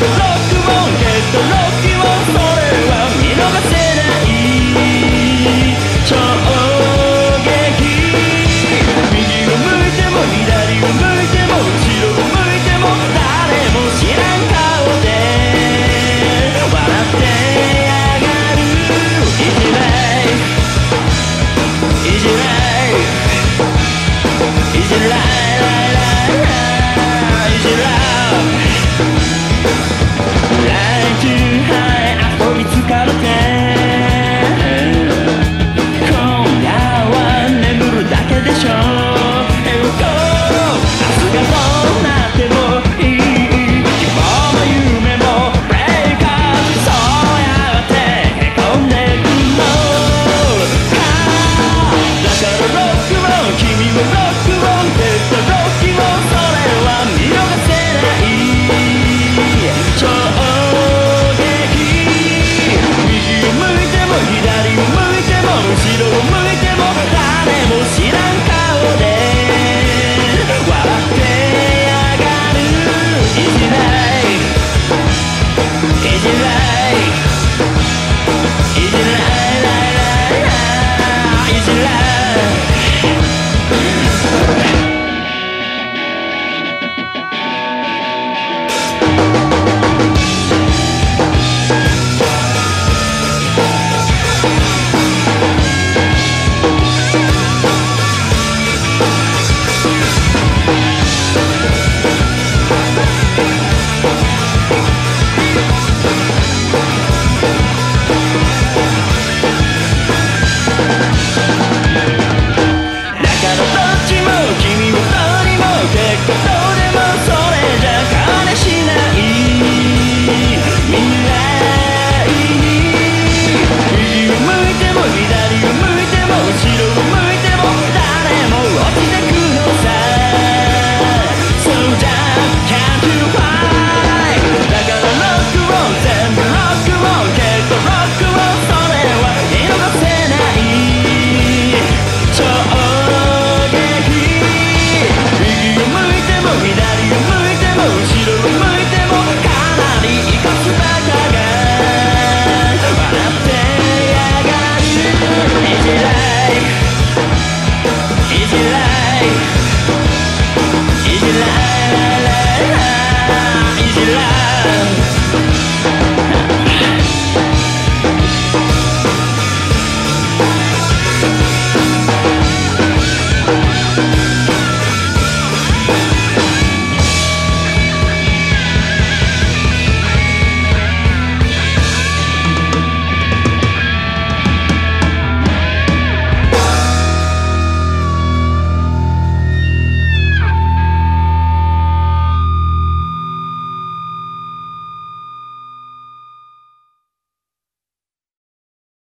Lord.